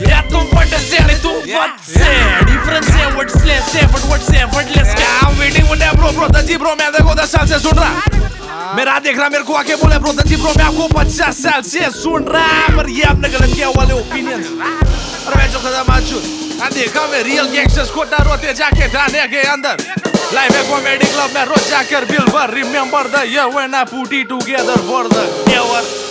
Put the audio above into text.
तो what's it? Difference है what's less है but what's है but less क्या? I'm waiting for that bro bro दजी bro मैं देखो दस साल से सुन रहा मेरा देख रहा मेरे को आके बोले ब्रो दजी bro मैं आपको पचास साल से सुन रहा पर ये आपने गलत किया वाले ओपिनियंस अरे मैं जो खत्म आज हाँ देखा मैं रियल गैंगस्टर्स को डरोते जाके थाने के अंदर लाइव है कॉमेडी क्लब में रोज जाकर बिल भर remember the year when I put it together for the ever.